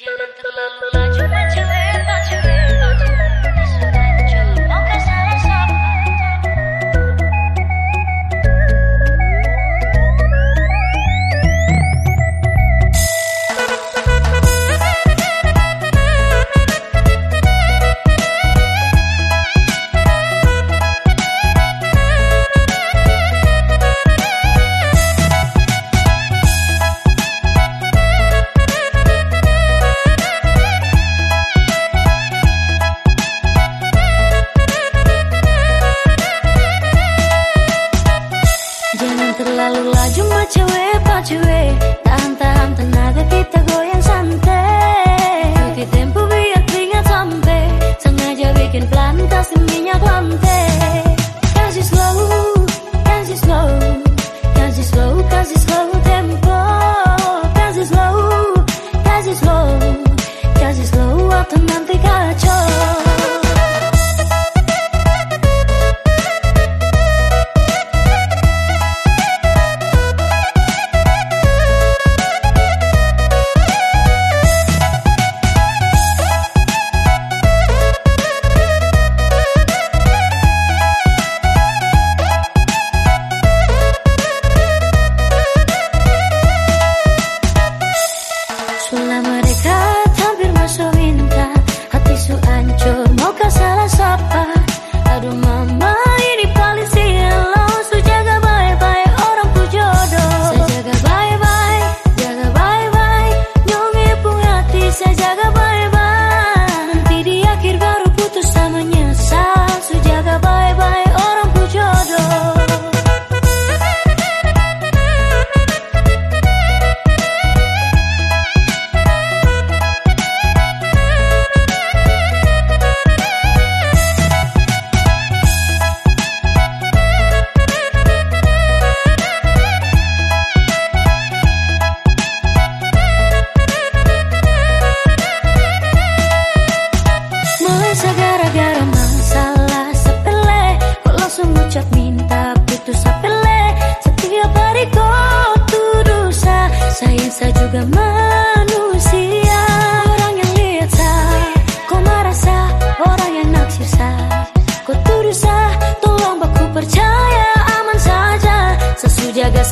जनत लाल ना जुए ना जुए ना Terlalu laju mah cewek, pak cewek. Tahan-tahan tenaga kita goyang santai. Ikuti tempo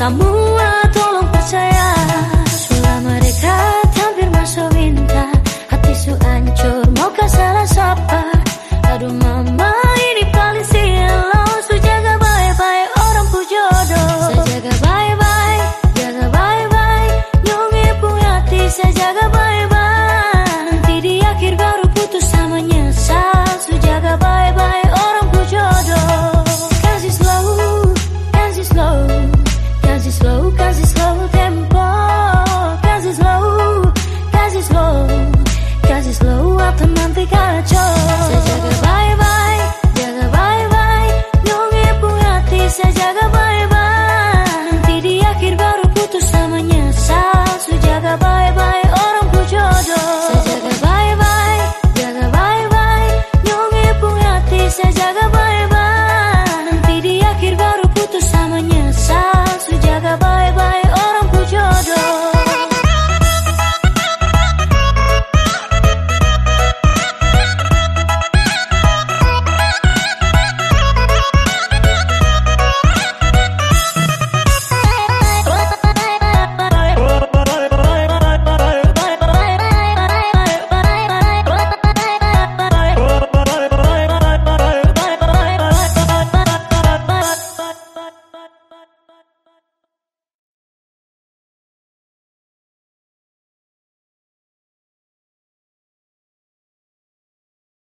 Semua tolong percaya. Selama mereka hampir masuk minta. Hati su hancur. Maukah salah sapa?